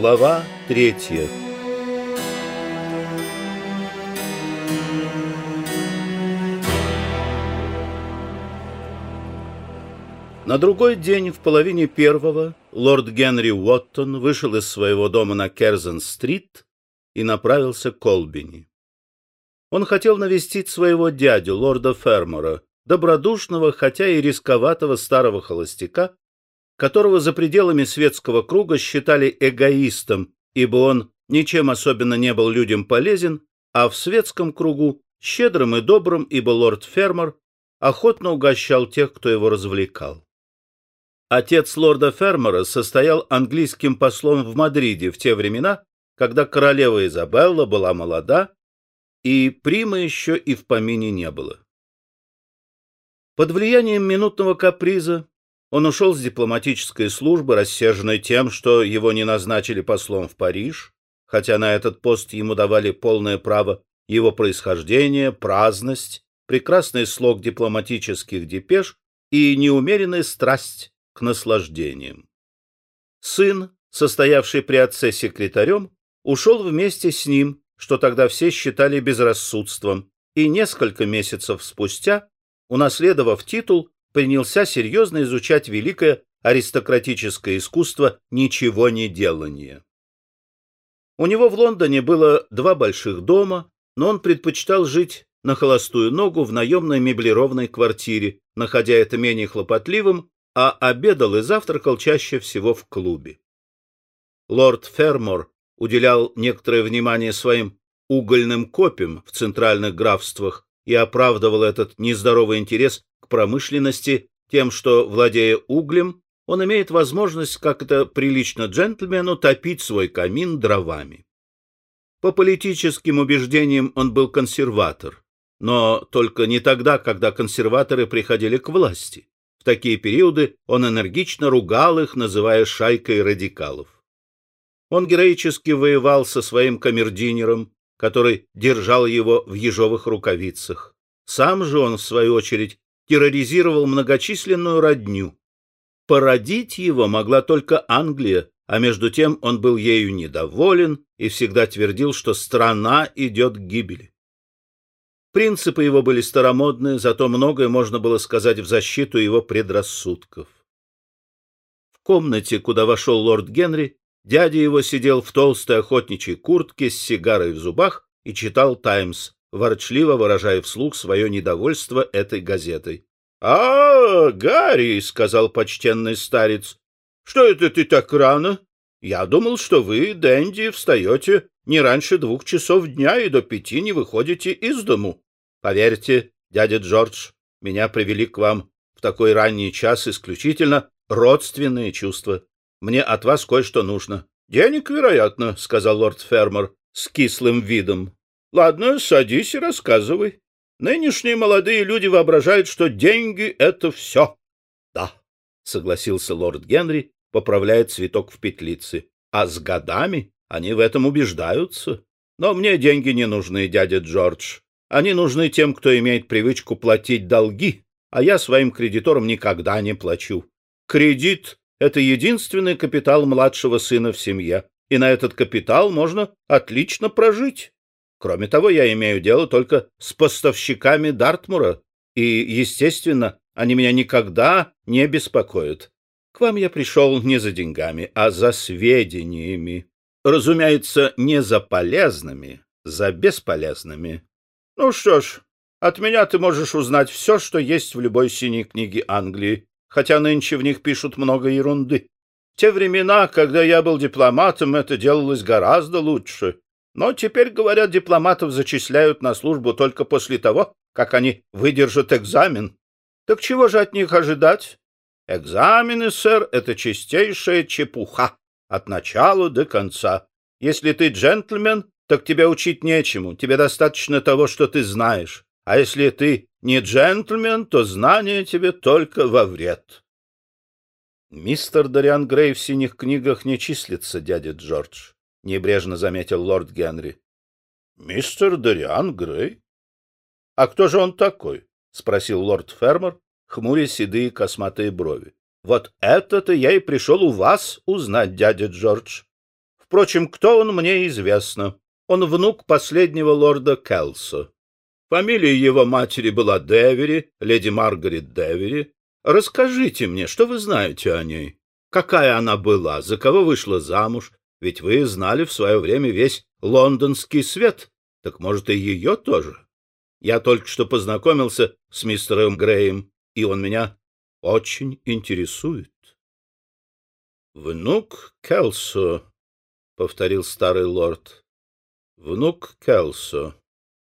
Глава третья На другой день, в половине первого, лорд Генри Уоттон вышел из своего дома на Керзен-стрит и направился к Колбини. Он хотел навестить своего дядю, лорда Фермора, добродушного, хотя и рисковатого старого холостяка, которого за пределами светского круга считали эгоистом, ибо он ничем особенно не был людям полезен, а в светском кругу щедрым и добрым, ибо лорд Фермер охотно угощал тех, кто его развлекал. Отец лорда Фермера состоял английским послом в Мадриде в те времена, когда королева Изабелла была молода, и прима еще и в помине не было. Под влиянием минутного каприза он ушел с дипломатической службы, рассерженный тем, что его не назначили послом в Париж, хотя на этот пост ему давали полное право его происхождение, праздность, прекрасный слог дипломатических депеш и неумеренная страсть к наслаждениям. Сын, состоявший при отце секретарем, ушел вместе с ним, что тогда все считали безрассудством, и несколько месяцев спустя, унаследовав титул, принялся серьезно изучать великое аристократическое искусство ничего не делания. У него в Лондоне было два больших дома, но он предпочитал жить на холостую ногу в наемной меблированной квартире, находя это менее хлопотливым, а обедал и завтракал чаще всего в клубе. Лорд Фермор уделял некоторое внимание своим угольным копьям в центральных графствах и оправдывал этот нездоровый интерес промышленности тем, что, владея углем, он имеет возможность, как это прилично джентльмену, топить свой камин дровами. По политическим убеждениям он был консерватор, но только не тогда, когда консерваторы приходили к власти. В такие периоды он энергично ругал их, называя шайкой радикалов. Он героически воевал со своим камердинером, который держал его в ежовых рукавицах. Сам же он, в свою очередь, терроризировал многочисленную родню. Породить его могла только Англия, а между тем он был ею недоволен и всегда твердил, что страна идет к гибели. Принципы его были старомодные, зато многое можно было сказать в защиту его предрассудков. В комнате, куда вошел лорд Генри, дядя его сидел в толстой охотничьей куртке с сигарой в зубах и читал «Таймс», ворчливо выражая вслух свое недовольство этой газетой. — А, Гарри, — сказал почтенный старец, — что это ты так рано? Я думал, что вы, Дэнди, встаете не раньше двух часов дня и до пяти не выходите из дому. Поверьте, дядя Джордж, меня привели к вам в такой ранний час исключительно родственные чувства. Мне от вас кое-что нужно. — Денег, вероятно, — сказал лорд Фермер с кислым видом. — Ладно, садись и рассказывай. Нынешние молодые люди воображают, что деньги — это все. — Да, — согласился лорд Генри, поправляя цветок в петлице. — А с годами они в этом убеждаются. Но мне деньги не нужны, дядя Джордж. Они нужны тем, кто имеет привычку платить долги, а я своим кредиторам никогда не плачу. Кредит — это единственный капитал младшего сына в семье, и на этот капитал можно отлично прожить. Кроме того, я имею дело только с поставщиками Дартмура, и, естественно, они меня никогда не беспокоят. К вам я пришел не за деньгами, а за сведениями. Разумеется, не за полезными, за бесполезными. Ну что ж, от меня ты можешь узнать все, что есть в любой синей книге Англии, хотя нынче в них пишут много ерунды. В те времена, когда я был дипломатом, это делалось гораздо лучше. Но теперь, говорят, дипломатов зачисляют на службу только после того, как они выдержат экзамен. Так чего же от них ожидать? Экзамены, сэр, — это чистейшая чепуха от начала до конца. Если ты джентльмен, так тебя учить нечему, тебе достаточно того, что ты знаешь. А если ты не джентльмен, то знание тебе только во вред. Мистер Дариан Грей в синих книгах не числится, дядя Джордж, — небрежно заметил лорд Генри. — Мистер Дариан Грей? — А кто же он такой? — спросил лорд Фермер, хмуря седые косматые брови. — Вот это-то я и пришел у вас узнать, дядя Джордж Впрочем, кто он, мне известно. Он внук последнего лорда Келсо. Фамилия его матери была Девери, леди Маргарет Девери. Расскажите мне, что вы знаете о ней? Какая она была, за кого вышла замуж? Ведь вы знали в свое время весь лондонский свет. Так, может, и ее тоже? Я только что познакомился с мистером Греем, и он меня очень интересует. — Внук Келсо, — повторил старый лорд. — Внук Келсо.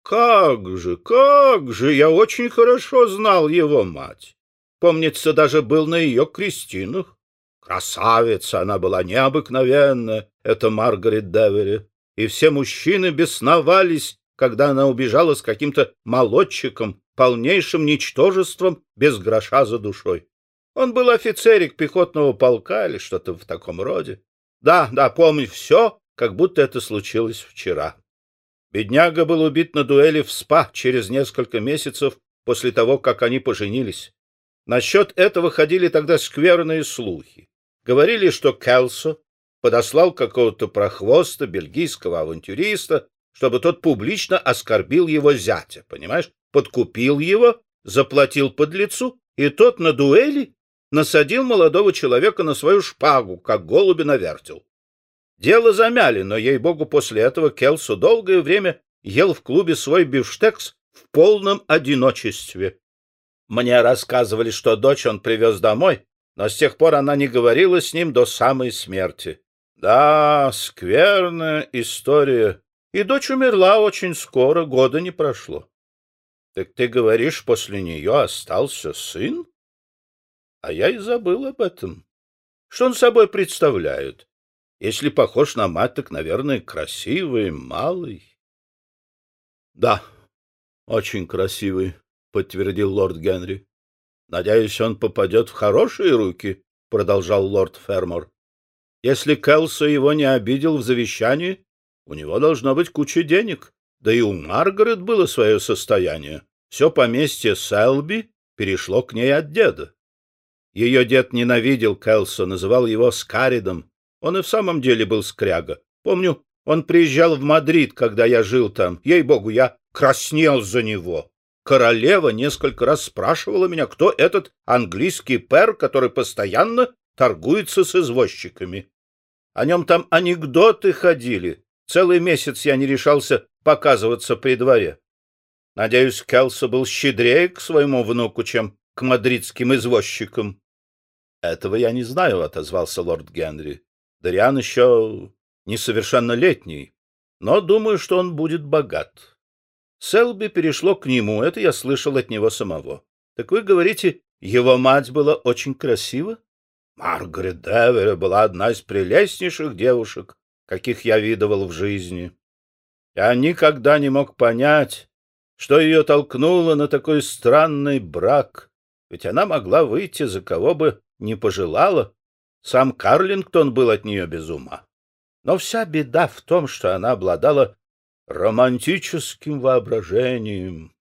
Как же, как же, я очень хорошо знал его мать. Помнится, даже был на ее крестинах. Красавица она была необыкновенная, это Маргарет Девери. И все мужчины бесновались, когда она убежала с каким-то молодчиком, полнейшим ничтожеством, без гроша за душой. Он был офицерик пехотного полка или что-то в таком роде. Да, да, помню все, как будто это случилось вчера. Бедняга был убит на дуэли в СПА через несколько месяцев после того, как они поженились. Насчет этого ходили тогда скверные слухи. Говорили, что Келсо подослал какого-то прохвоста, бельгийского авантюриста, чтобы тот публично оскорбил его зятя, понимаешь? Подкупил его, заплатил подлецу, и тот на дуэли насадил молодого человека на свою шпагу, как голуби на вертел. Дело замяли, но, ей-богу, после этого Келсу долгое время ел в клубе свой бифштекс в полном одиночестве. Мне рассказывали, что дочь он привез домой, но с тех пор она не говорила с ним до самой смерти. Да, скверная история. И дочь умерла очень скоро, года не прошло. Так ты говоришь, после нее остался сын? А я и забыл об этом. Что он собой представляет? Если похож на мать, так, наверное, красивый, малый. — Да, очень красивый, — подтвердил лорд Генри. — Надеюсь, он попадет в хорошие руки, — продолжал лорд Фермор. — Если Келсо его не обидел в завещании, у него должно быть куча денег. Да и у Маргарет было свое состояние. Все поместье Селби перешло к ней от деда. Ее дед ненавидел Келсо, называл его Скаридом, он и в самом деле был скряга. Помню, он приезжал в Мадрид, когда я жил там. Ей-богу, я краснел за него. Королева несколько раз спрашивала меня, кто этот английский пер, который постоянно торгуется с извозчиками. О нем там анекдоты ходили. Целый месяц я не решался показываться при дворе. Надеюсь, Келса был щедрее к своему внуку, чем к мадридским извозчикам. — Этого я не знаю, — отозвался лорд Генри. Дариан еще несовершеннолетний, но думаю, что он будет богат. Селби перешло к нему, это я слышал от него самого. Так вы говорите, его мать была очень красива? Маргарет Девери была одна из прелестнейших девушек, каких я видывал в жизни. Я никогда не мог понять, что ее толкнуло на такой странный брак, ведь она могла выйти за кого бы не пожелала, сам Карлингтон был от нее без ума. Но вся беда в том, что она обладала романтическим воображением.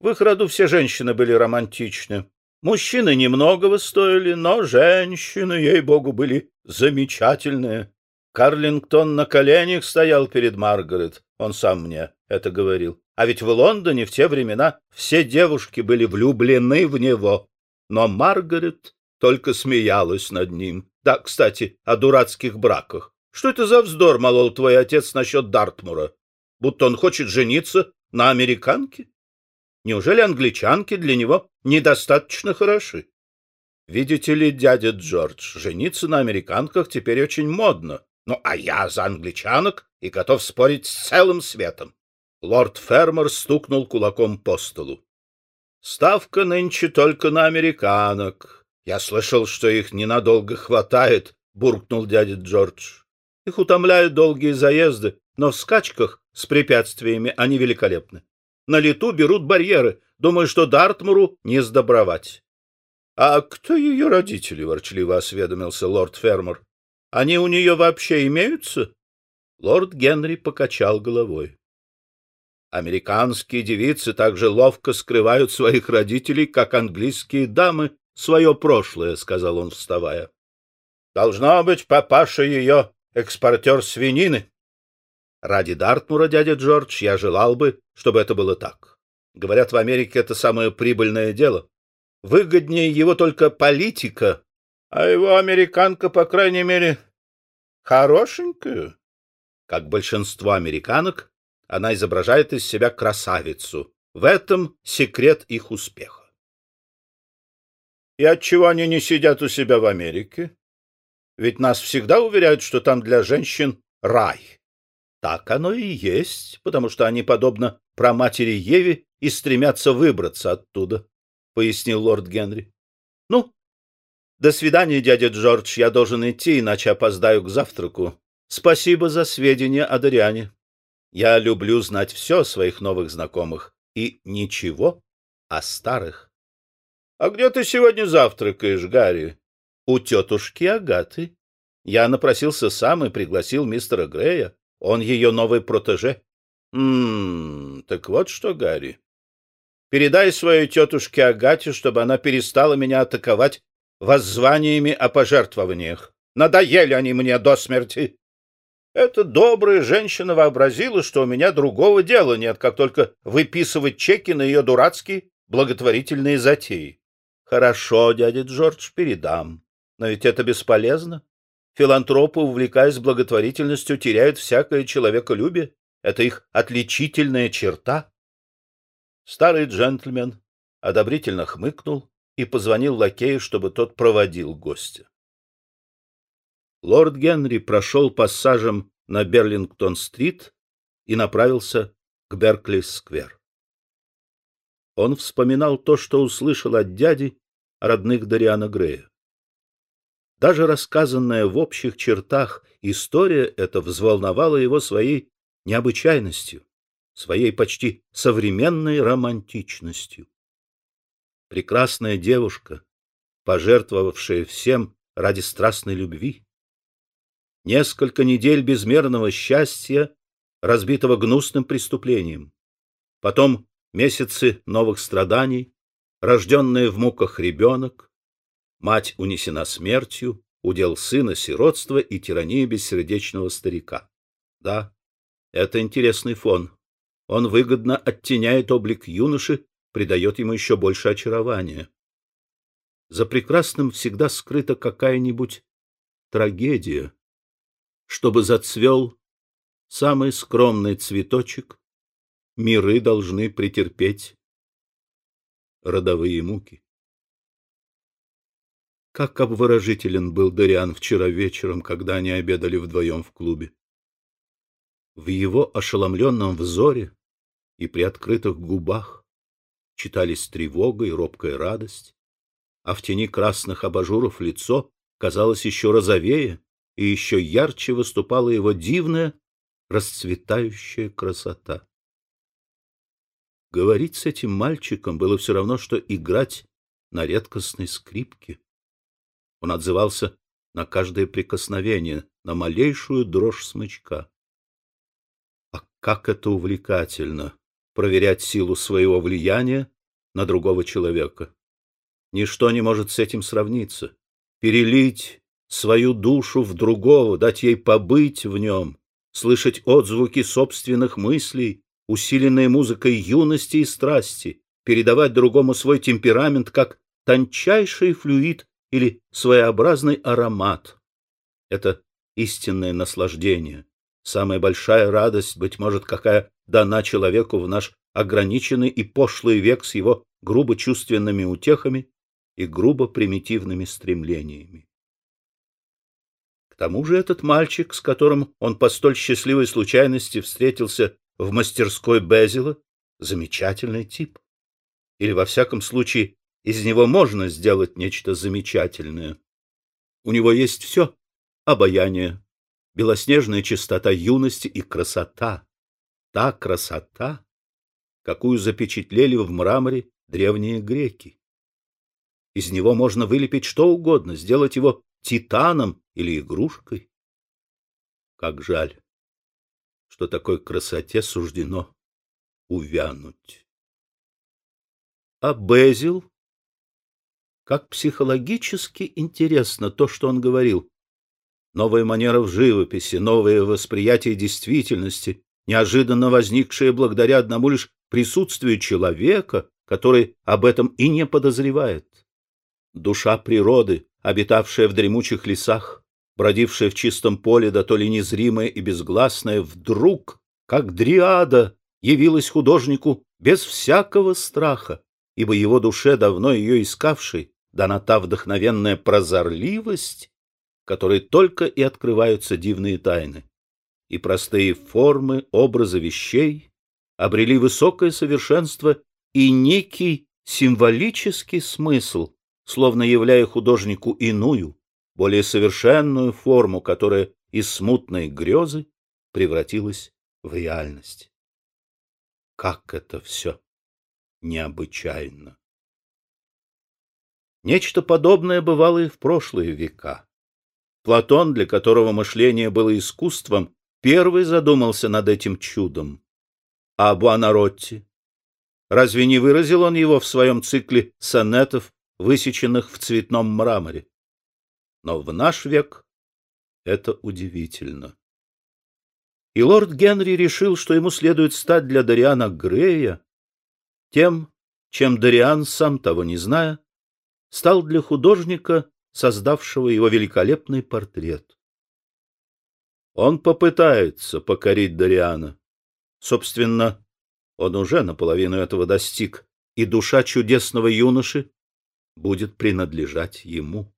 В их роду все женщины были романтичны. Мужчины немногого стоили, но женщины, ей-богу, были замечательные. Карлингтон на коленях стоял перед Маргарет, он сам мне это говорил. А ведь в Лондоне в те времена все девушки были влюблены в него. Но Маргарет только смеялась над ним. Да, кстати, о дурацких браках. Что это за вздор молол твой отец насчет Дартмура? Будто он хочет жениться на американке? Неужели англичанки для него недостаточно хороши? Видите ли, дядя Джордж, жениться на американках теперь очень модно. Ну, а я за англичанок и готов спорить с целым светом. Лорд Фермер стукнул кулаком по столу. Ставка нынче только на американок. Я слышал, что их ненадолго хватает, буркнул дядя Джордж. Их утомляют долгие заезды, но в скачках с препятствиями они великолепны. На лету берут барьеры. Думаю, что Дартмуру не сдобровать. — А кто ее родители? — ворчливо осведомился лорд Фермер. — Они у нее вообще имеются? Лорд Генри покачал головой. Американские девицы так же ловко скрывают своих родителей, как английские дамы свое прошлое, — сказал он, вставая. — Должно быть, папаша ее экспортер свинины. Ради Дартмура, дядя Джордж, я желал бы, чтобы это было так. Говорят, в Америке это самое прибыльное дело. Выгоднее его только политика, а его американка, по крайней мере, хорошенькая. Как большинство американок, она изображает из себя красавицу. В этом секрет их успеха. И отчего они не сидят у себя в Америке? Ведь нас всегда уверяют, что там для женщин рай. Так оно и есть, потому что они, подобно праматери Еве, и стремятся выбраться оттуда, — пояснил лорд Генри. — Ну, до свидания, дядя Джордж, я должен идти, иначе опоздаю к завтраку. Спасибо за сведения о Дориане. Я люблю знать все о своих новых знакомых и ничего о старых. — А где ты сегодня завтракаешь, Гарри? — У тетушки Агаты. Я напросился сам и пригласил мистера Грея. Он ее новый протеже. — Ммм, так вот что, Гарри. Передай своей тетушке Агате, чтобы она перестала меня атаковать воззваниями о пожертвованиях. Надоели они мне до смерти. Эта добрая женщина вообразила, что у меня другого дела нет, как только выписывать чеки на ее дурацкие благотворительные затеи. Хорошо, дядя Джордж, передам. Но ведь это бесполезно. Филантропы, увлекаясь благотворительностью, теряют всякое человеколюбие. Это их отличительная черта. Старый джентльмен одобрительно хмыкнул и позвонил лакею, чтобы тот проводил гостя лорд Генри прошел пассажем на Берлингтон-стрит и направился к Беркли-сквер. Он вспоминал то, что услышал от дяди родных Дариана Грея. Даже рассказанная в общих чертах история эта взволновала его своей необычайностью, своей почти современной романтичностью. Прекрасная девушка, пожертвовавшая всем ради страстной любви, несколько недель безмерного счастья, разбитого гнусным преступлением, потом месяцы новых страданий, рожденный в муках ребенок, мать унесена смертью, удел сына сиротство и тирания бессердечного старика. Да, это интересный фон. Он выгодно оттеняет облик юноши, придает ему еще больше очарования. За прекрасным всегда скрыта какая-нибудь трагедия, чтобы зацвел самый скромный цветочек, миры должны претерпеть родовые муки. Как обворожителен был Дориан вчера вечером, когда они обедали вдвоем в клубе. В его ошеломленном взоре и при открытых губах читались тревога и робкая радость, а в тени красных абажуров лицо казалось еще розовее, и еще ярче выступала его дивная, расцветающая красота. Говорить с этим мальчиком было все равно, что играть на редкостной скрипке. Он отзывался на каждое прикосновение, на малейшую дрожь смычка. А как это увлекательно — проверять силу своего влияния на другого человека. Ничто не может с этим сравниться. Перелить свою душу в другого, дать ей побыть в нем, слышать отзвуки собственных мыслей, усиленные музыкой юности и страсти, передавать другому свой темперамент как тончайший флюид или своеобразный аромат. Это истинное наслаждение, самая большая радость, быть может, какая дана человеку в наш ограниченный и пошлый век с его грубо чувственными утехами и грубо примитивными стремлениями. К тому же этот мальчик, с которым он по столь счастливой случайности встретился в мастерской Безила, замечательный тип. Или, во всяком случае, из него можно сделать нечто замечательное. У него есть все — обаяние, белоснежная чистота юности и красота. Та красота, какую запечатлели в мраморе древние греки. Из него можно вылепить что угодно, сделать его титаном или игрушкой. Как жаль, что такой красоте суждено увянуть. А Безил? Как психологически интересно то, что он говорил. Новая манера в живописи, новое восприятие действительности, неожиданно возникшее благодаря одному лишь присутствию человека, который об этом и не подозревает. Душа природы, обитавшая в дремучих лесах, бродившая в чистом поле, да то ли незримая и безгласная, вдруг, как дриада, явилась художнику без всякого страха, ибо его душе, давно ее искавшей, дана та вдохновенная прозорливость, которой только и открываются дивные тайны. И простые формы, образы вещей обрели высокое совершенство и некий символический смысл, словно являя художнику иную, более совершенную форму, которая из смутной грезы превратилась в реальность. Как это все необычайно! Нечто подобное бывало и в прошлые века. Платон, для которого мышление было искусством, первый задумался над этим чудом. А Буонаротти? Разве не выразил он его в своем цикле сонетов, высеченных в цветном мраморе? Но в наш век это удивительно. И лорд Генри решил, что ему следует стать для Дариана Грея тем, чем Дариан, сам того не зная, стал для художника, создавшего его великолепный портрет. Он попытается покорить Дариана. Собственно, он уже наполовину этого достиг, и душа чудесного юноши будет принадлежать ему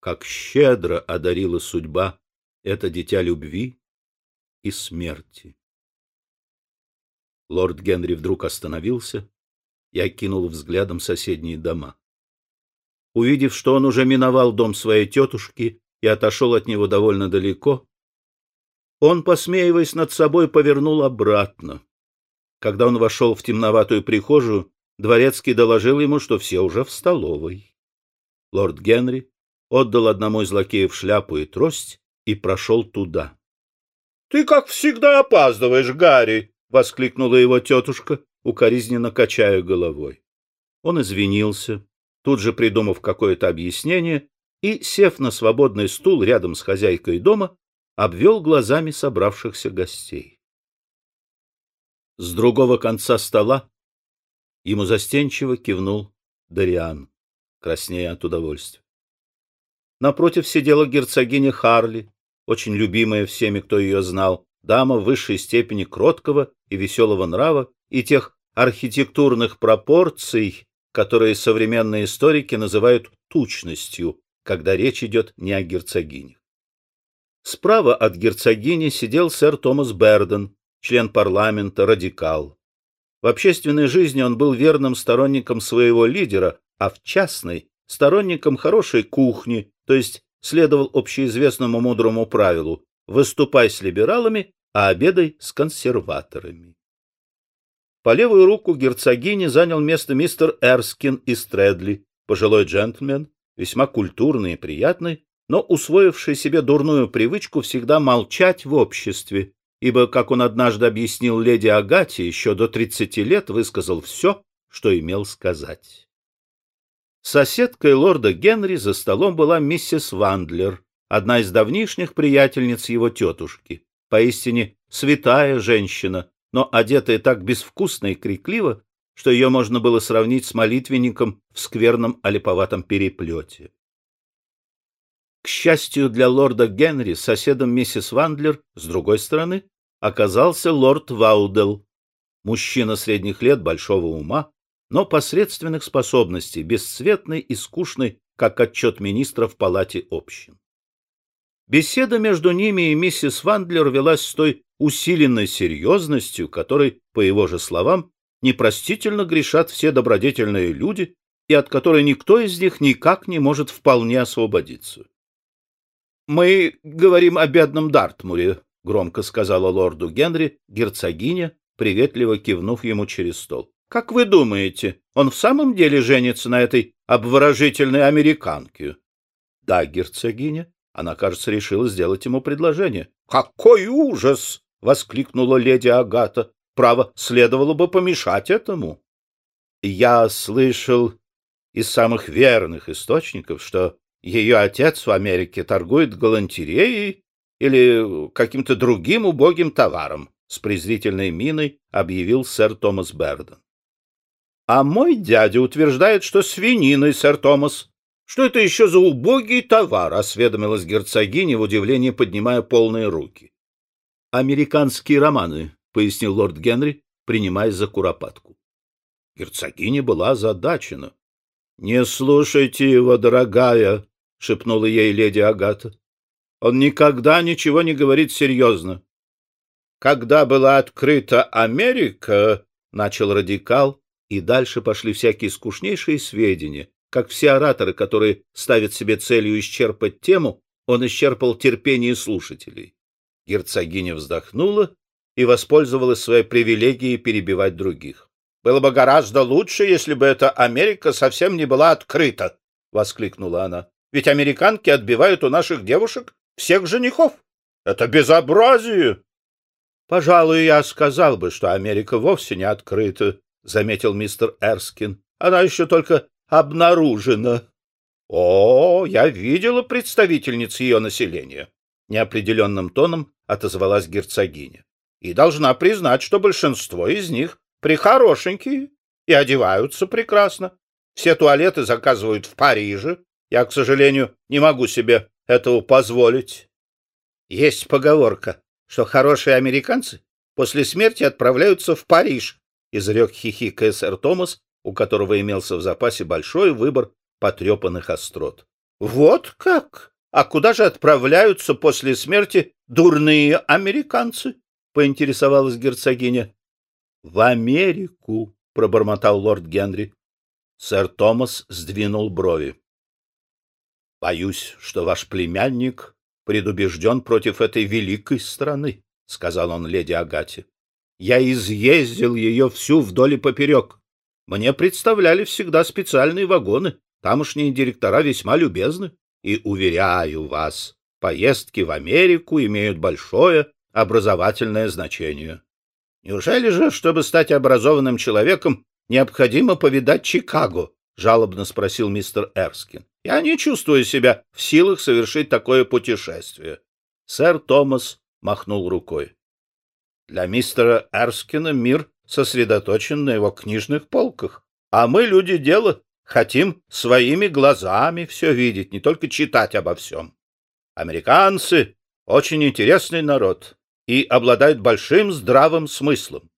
как щедро одарила судьба это дитя любви и смерти. Лорд Генри вдруг остановился и окинул взглядом соседние дома. Увидев, что он уже миновал дом своей тетушки и отошел от него довольно далеко, он, посмеиваясь над собой, повернул обратно. Когда он вошел в темноватую прихожую, дворецкий доложил ему, что все уже в столовой. Лорд Генри отдал одному из лакеев шляпу и трость и прошел туда. — Ты, как всегда, опаздываешь, Гарри! — воскликнула его тетушка, укоризненно качая головой. Он извинился, тут же придумав какое-то объяснение, и, сев на свободный стул рядом с хозяйкой дома, обвел глазами собравшихся гостей. С другого конца стола ему застенчиво кивнул Дариан, краснея от удовольствия. Напротив сидела герцогиня Харли, очень любимая всеми, кто ее знал, дама в высшей степени кроткого и веселого нрава и тех архитектурных пропорций, которые современные историки называют тучностью, когда речь идет не о герцогине. Справа от герцогини сидел сэр Томас Берден, член парламента, радикал. В общественной жизни он был верным сторонником своего лидера, а в частной — сторонником хорошей кухни, то есть следовал общеизвестному мудрому правилу «выступай с либералами, а обедай с консерваторами». По левую руку герцогини занял место мистер Эрскин из Тредли, пожилой джентльмен, весьма культурный и приятный, но усвоивший себе дурную привычку всегда молчать в обществе, ибо, как он однажды объяснил леди Агате, еще до тридцати лет высказал все, что имел сказать. Соседкой лорда Генри за столом была миссис Вандлер, одна из давнишних приятельниц его тетушки, поистине святая женщина, но одетая так безвкусно и крикливо, что ее можно было сравнить с молитвенником в скверном олиповатом переплете. К счастью для лорда Генри, соседом миссис Вандлер, с другой стороны, оказался лорд Ваудел, мужчина средних лет, большого ума, но посредственных способностей, бесцветный и скучный, как отчет министра в палате общин. Беседа между ними и миссис Вандлер велась с той усиленной серьезностью, которой, по его же словам, непростительно грешат все добродетельные люди и от которой никто из них никак не может вполне освободиться. «Мы говорим о бедном Дартмуре», — громко сказала лорду Генри герцогиня, приветливо кивнув ему через стол. Как вы думаете, он в самом деле женится на этой обворожительной американке? — Да, герцогиня. Она, кажется, решила сделать ему предложение. — Какой ужас! — воскликнула леди Агата. — Право, следовало бы помешать этому. — Я слышал из самых верных источников, что Ее отец в Америке торгует галантереей или каким-то другим убогим товаром, с презрительной миной объявил сэр Томас Берден. А мой дядя утверждает, что свининой, сэр Томас. Что это еще за убогий товар? осведомилась герцогиня в удивлении, поднимая полные руки. Американские романы, пояснил лорд Генри, принимаясь за куропатку. Герцогиня была озадачена. — Не слушайте его, дорогая, — шепнула ей леди Агата. — Он никогда ничего не говорит серьезно. — Когда была открыта Америка, — начал радикал, и дальше пошли всякие скучнейшие сведения. Как все ораторы, которые ставят себе целью исчерпать тему, он исчерпал терпение слушателей. Герцогиня вздохнула и воспользовалась своей привилегией перебивать других. Было бы гораздо лучше, если бы эта Америка совсем не была открыта, — воскликнула она. — Ведь американки отбивают у наших девушек всех женихов. Это безобразие! — Пожалуй, я сказал бы, что Америка вовсе не открыта, — заметил мистер Эрскин. — Она еще только обнаружена. — О, я видела представительниц ее населения, — неопределенным тоном отозвалась герцогиня. — И должна признать, что большинство из них прихорошенькие и одеваются прекрасно. Все туалеты заказывают в Париже. Я, к сожалению, не могу себе этого позволить. Есть поговорка, что хорошие американцы после смерти отправляются в Париж, изрек хихикая сэр Томас, у которого имелся в запасе большой выбор потрепанных острот. Вот как? А куда же отправляются после смерти дурные американцы? поинтересовалась герцогиня. В Америку, пробормотал лорд Генри. Сэр Томас сдвинул брови. Боюсь, что ваш племянник предубежден против этой великой страны, сказал он леди Агате. Я изъездил ее всю вдоль и поперек. Мне представляли всегда специальные вагоны. Тамошние директора весьма любезны. И, уверяю вас, поездки в Америку имеют большое образовательное значение. Неужели же, чтобы стать образованным человеком, необходимо повидать Чикаго? жалобно спросил мистер Эрскин. Я не чувствую себя в силах совершить такое путешествие. Сэр Томас махнул рукой. Для мистера Эрскина мир сосредоточен на его книжных полках, а мы, люди дела, хотим своими глазами все видеть, не только читать обо всем. Американцы — очень интересный народ и обладают большим здравым смыслом.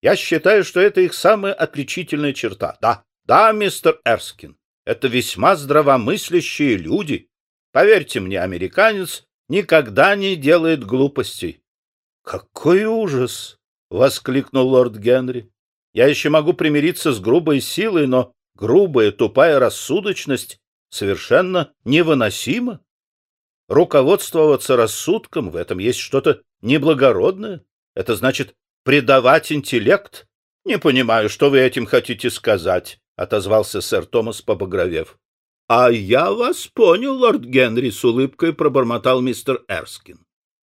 Я считаю, что это их самая отличительная черта. Да, да, мистер Эрскин, это весьма здравомыслящие люди. Поверьте мне, американец никогда не делает глупостей. — Какой ужас! — воскликнул лорд Генри. — Я еще могу примириться с грубой силой, но грубая, тупая рассудочность совершенно невыносима. Руководствоваться рассудком — в этом есть что-то неблагородное. Это значит предавать интеллект. Не понимаю, что вы этим хотите сказать, — отозвался сэр Томас, побагровев. — А я вас понял, лорд Генри, — с улыбкой пробормотал мистер Эрскин. —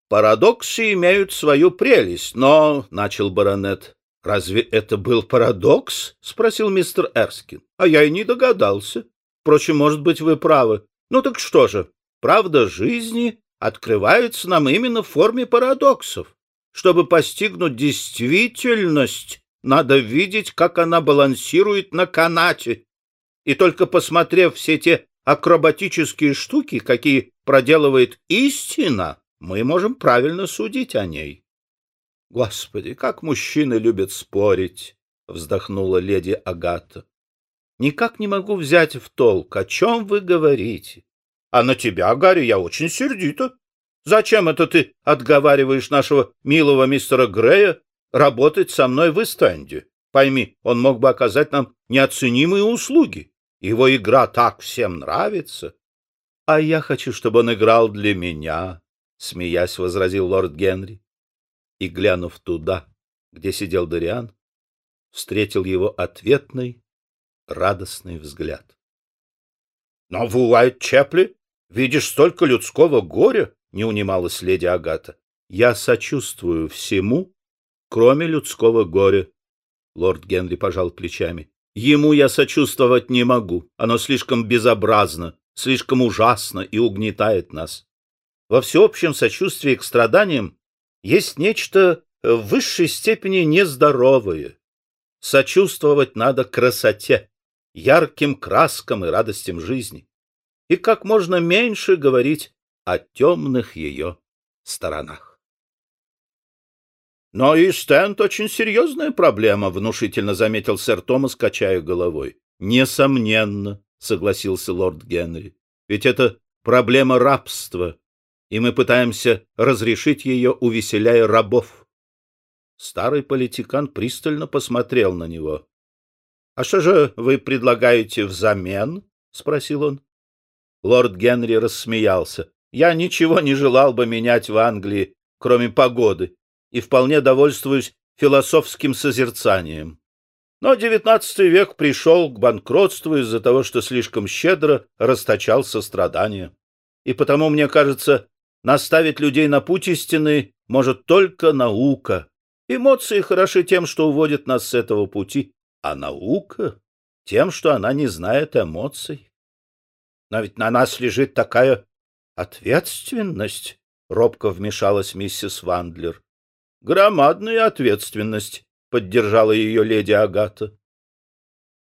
Парадоксы имеют свою прелесть, но, — начал баронет. — Разве это был парадокс? — спросил мистер Эрскин. — А я и не догадался. Впрочем, может быть, вы правы. Ну так что же, Правда жизни открывается нам именно в форме парадоксов. Чтобы постигнуть действительность, надо видеть, как она балансирует на канате. И только посмотрев все те акробатические штуки, какие проделывает истина, мы можем правильно судить о ней. — Господи, как мужчины любят спорить! — вздохнула леди Агата. — Никак не могу взять в толк, о чем вы говорите. А на тебя, Гарри, я очень сердита. Зачем это ты отговариваешь нашего милого мистера Грея работать со мной в Истенде? Пойми, он мог бы оказать нам неоценимые услуги. Его игра так всем нравится. — А я хочу, чтобы он играл для меня, — смеясь возразил лорд Генри. И, глянув туда, где сидел Дориан, встретил его ответный, радостный взгляд. — Но в Уайт-Чепли Видишь столько людского горя, — не унималась леди Агата. — Я сочувствую всему, кроме людского горя. Лорд Генри пожал плечами. — Ему я сочувствовать не могу. Оно слишком безобразно, слишком ужасно и угнетает нас. Во всеобщем сочувствии к страданиям есть нечто в высшей степени нездоровое. Сочувствовать надо красоте, ярким краскам и радостям жизни. И как можно меньше говорить о темных ее сторонах. Но и стенд очень серьезная проблема, внушительно заметил сэр Томас, качая головой. Несомненно, согласился лорд Генри. Ведь это проблема рабства, и мы пытаемся разрешить ее, увеселяя рабов. Старый политикан пристально посмотрел на него. — А что же вы предлагаете взамен? — спросил он. Лорд Генри рассмеялся. — Я ничего не желал бы менять в Англии, кроме погоды, и вполне довольствуюсь философским созерцанием. Но девятнадцатый век пришел к банкротству из-за того, что слишком щедро расточал сострадание. И потому, мне кажется, наставить людей на путь истины может только наука, Эмоции хороши тем, что уводят нас с этого пути, а наука — тем, что она не знает эмоций. Но ведь на нас лежит такая ответственность, — робко вмешалась миссис Вандлер. — Громадная ответственность, — поддержала ее леди Агата.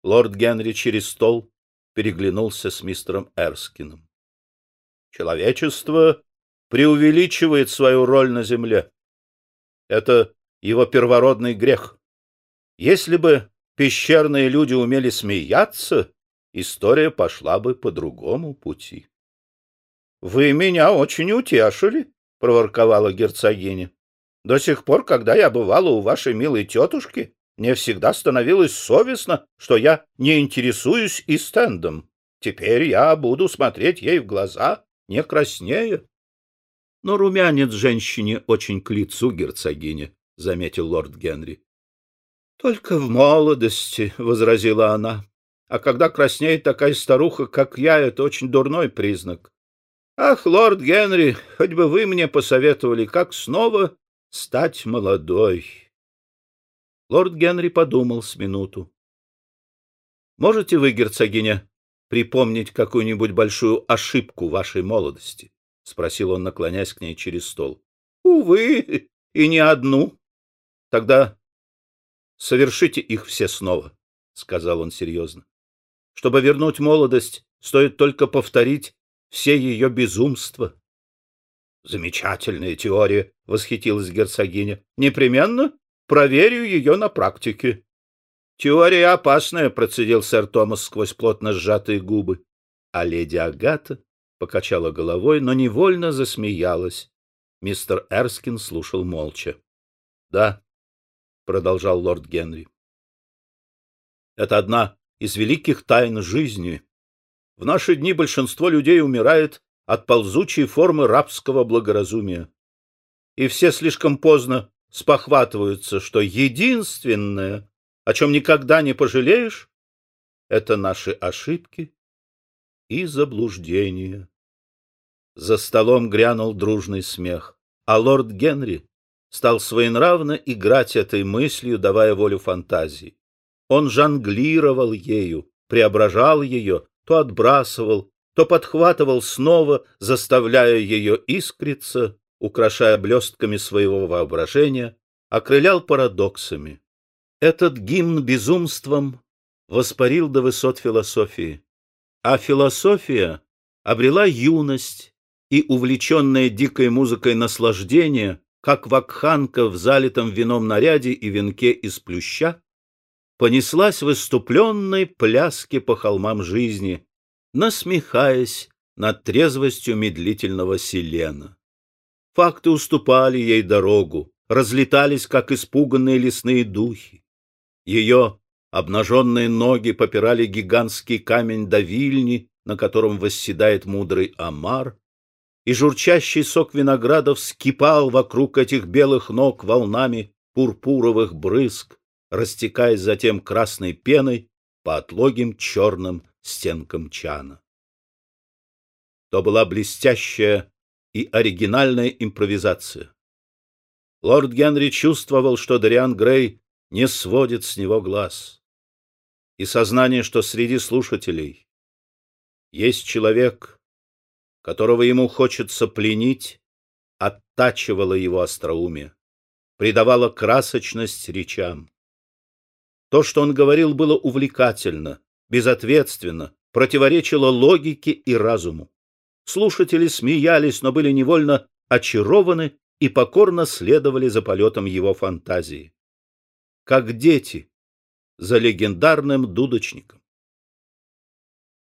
Лорд Генри через стол переглянулся с мистером Эрскином. Человечество преувеличивает свою роль на земле. Это его первородный грех. Если бы пещерные люди умели смеяться, история пошла бы по другому пути. — Вы меня очень утешили, — проворковала герцогиня. — До сих пор, когда я бывала у вашей милой тетушки, мне всегда становилось совестно, что я не интересуюсь и стендом. Теперь я буду смотреть ей в глаза, не краснея. Но румянец женщине очень к лицу герцогиня. — заметил лорд Генри. — Только в молодости, — возразила она. — А когда краснеет такая старуха, как я, это очень дурной признак. Ах, лорд Генри, хоть бы вы мне посоветовали, как снова стать молодой. Лорд Генри подумал с минуту. — Можете вы, герцогиня, припомнить какую-нибудь большую ошибку вашей молодости? — спросил он, наклонясь к ней через стол. — Увы, и не одну, Тогда совершите их все снова, — сказал он серьезно. Чтобы вернуть молодость, стоит только повторить все ее безумства. — Замечательная теория, — восхитилась герцогиня. — Непременно проверю ее на практике. — Теория опасная, — процедил сэр Томас сквозь плотно сжатые губы. А леди Агата покачала головой, но невольно засмеялась. Мистер Эрскин слушал молча. — Да, — продолжал лорд Генри. Это одна из великих тайн жизни. В наши дни большинство людей умирает от ползучей формы рабского благоразумия. И все слишком поздно спохватываются, что единственное, о чем никогда не пожалеешь, это наши ошибки и заблуждения. За столом грянул дружный смех, а лорд Генри стал своенравно играть этой мыслью, давая волю фантазии. Он жонглировал ею, преображал ее, то отбрасывал, то подхватывал снова, заставляя ее искриться, украшая блестками своего воображения, окрылял парадоксами. Этот гимн безумством воспарил до высот философии, а философия обрела юность и, увлеченная дикой музыкой наслаждения, как вакханка в залитом вином наряде и венке из плюща, понеслась в иступленной пляске по холмам жизни, насмехаясь над трезвостью медлительного селена. Факты уступали ей дорогу, разлетались, как испуганные лесные духи. Ее обнаженные ноги попирали гигантский камень давильни, на котором восседает мудрый Амар, и журчащий сок виноградов скипал вокруг этих белых ног волнами пурпуровых брызг, растекаясь затем красной пеной по отлогим черным стенкам чана. То была блестящая и оригинальная импровизация. Лорд Генри чувствовал, что Дариан Грей не сводит с него глаз. И сознание, что среди слушателей Есть человек, которого ему хочется пленить, оттачивала его остроумие, придавала красочность речам. То, что он говорил, было увлекательно, безответственно, противоречило логике и разуму. Слушатели смеялись, но были невольно очарованы и покорно следовали за полетом его фантазии. Как дети за легендарным дудочником.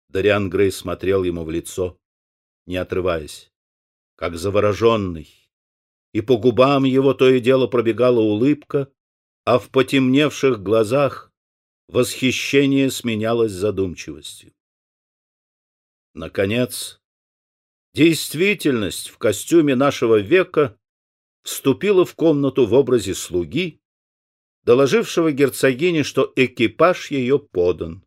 Дариан Грей смотрел ему в лицо, не отрываясь, как завороженный, и по губам его то и дело пробегала улыбка, а в потемневших глазах восхищение сменялось задумчивостью. Наконец, действительность в костюме нашего века вступила в комнату в образе слуги, доложившего герцогине, что экипаж ее подан.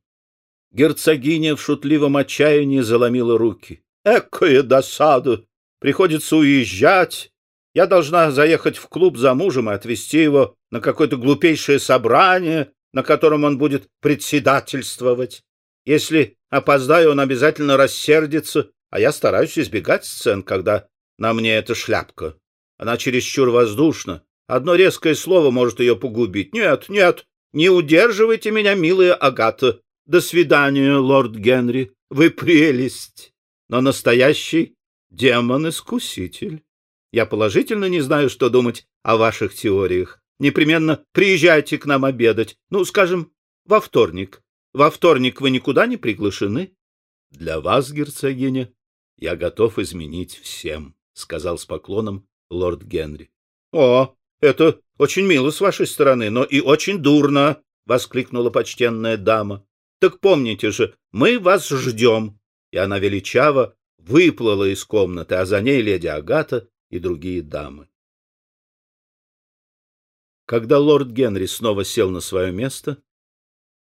Герцогиня в шутливом отчаянии заломила руки. «Экая досада! Приходится уезжать. Я должна заехать в клуб за мужем и отвезти его на какое-то глупейшее собрание, на котором он будет председательствовать. Если опоздаю, он обязательно рассердится, а я стараюсь избегать сцен, когда на мне эта шляпка. Она чересчур воздушна. Одно резкое слово может ее погубить. Нет, нет, не удерживайте меня, милая Агата. До свидания, лорд Генри. Вы прелесть. Но настоящий демон-искуситель. Я положительно не знаю, что думать о ваших теориях. Непременно приезжайте к нам обедать. Ну, скажем, во вторник. Во вторник вы никуда не приглашены? — Для вас, герцогиня, я готов изменить всем, — сказал с поклоном лорд Генри. — О, это очень мило с вашей стороны, но и очень дурно, — воскликнула почтенная дама. — Так помните же, мы вас ждем. И она величаво выплыла из комнаты, а за ней леди Агата и другие дамы. Когда лорд Генри снова сел на свое место,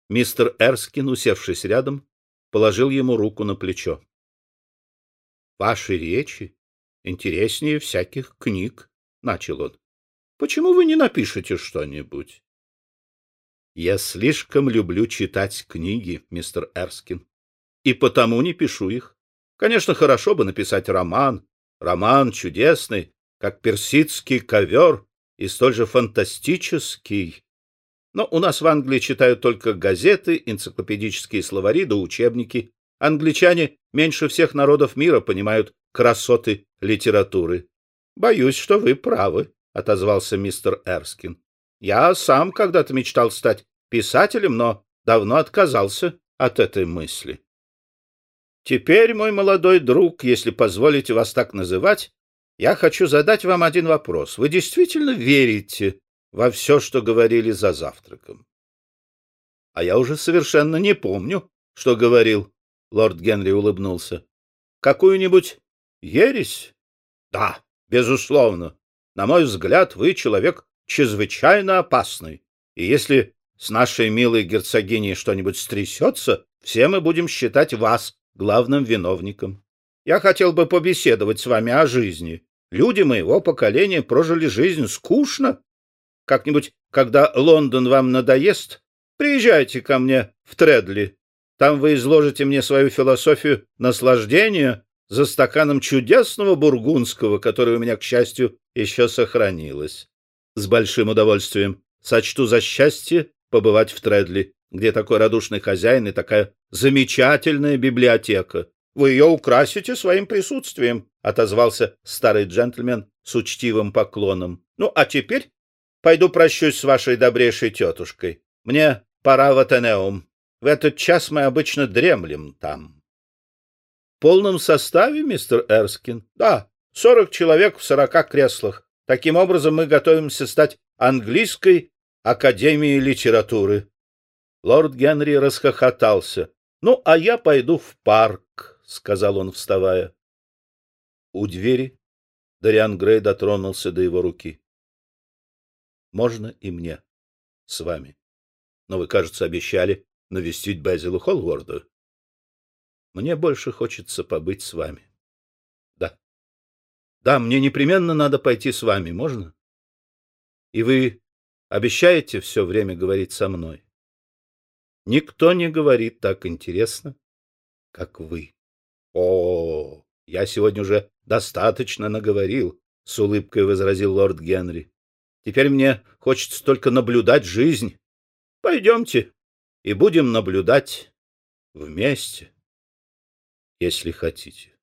мистер Эрскин, усевшись рядом, положил ему руку на плечо. — Ваши речи интереснее всяких книг, — начал он. — Почему вы не напишете что-нибудь? — Я слишком люблю читать книги, мистер Эрскин, и потому не пишу их. Конечно, хорошо бы написать роман, роман чудесный, как персидский ковер, и столь же фантастический. Но у нас в Англии читают только газеты, энциклопедические словари да учебники. Англичане меньше всех народов мира понимают красоты литературы. — Боюсь, что вы правы, — отозвался мистер Эрскин. — Я сам когда-то мечтал стать писателем, но давно отказался от этой мысли. Теперь, мой молодой друг, если позволите вас так называть, я хочу задать вам один вопрос. Вы действительно верите во все, что говорили за завтраком? — А я уже совершенно не помню, что говорил. Лорд Генри улыбнулся. — Какую-нибудь ересь? — Да, безусловно. На мой взгляд, вы человек чрезвычайно опасный. И если с нашей милой герцогиней что-нибудь стрясется, все мы будем считать вас главным виновником. Я хотел бы побеседовать с вами о жизни. Люди моего поколения прожили жизнь скучно. Как-нибудь, когда Лондон вам надоест, приезжайте ко мне в Тредли. Там вы изложите мне свою философию наслаждения за стаканом чудесного бургундского, который у меня, к счастью, еще сохранилось. С большим удовольствием сочту за счастье побывать в Тредли где такой радушный хозяин и такая замечательная библиотека. Вы ее украсите своим присутствием, — отозвался старый джентльмен с учтивым поклоном. — Ну, а теперь пойду прощусь с вашей добрейшей тетушкой. Мне пора в Атенеум. В этот час мы обычно дремлем там. — В полном составе, мистер Эрскин? — Да, сорок человек в сорока креслах. Таким образом мы готовимся стать английской академией литературы. Лорд Генри расхохотался. — Ну, а я пойду в парк, — сказал он, вставая. У двери Дариан Грей дотронулся до его руки. — Можно и мне с вами. Но вы, кажется, обещали навестить Безилу Холворда. Мне больше хочется побыть с вами. Да. Да, мне непременно надо пойти с вами, можно? И вы обещаете все время говорить со мной? Никто не говорит так интересно, как вы. — О, я сегодня уже достаточно наговорил, — с улыбкой возразил лорд Генри. — Теперь мне хочется только наблюдать жизнь. Пойдемте и будем наблюдать вместе, если хотите.